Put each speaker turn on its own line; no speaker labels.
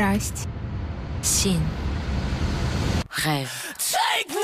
страсть.
Синь. Рев.
Take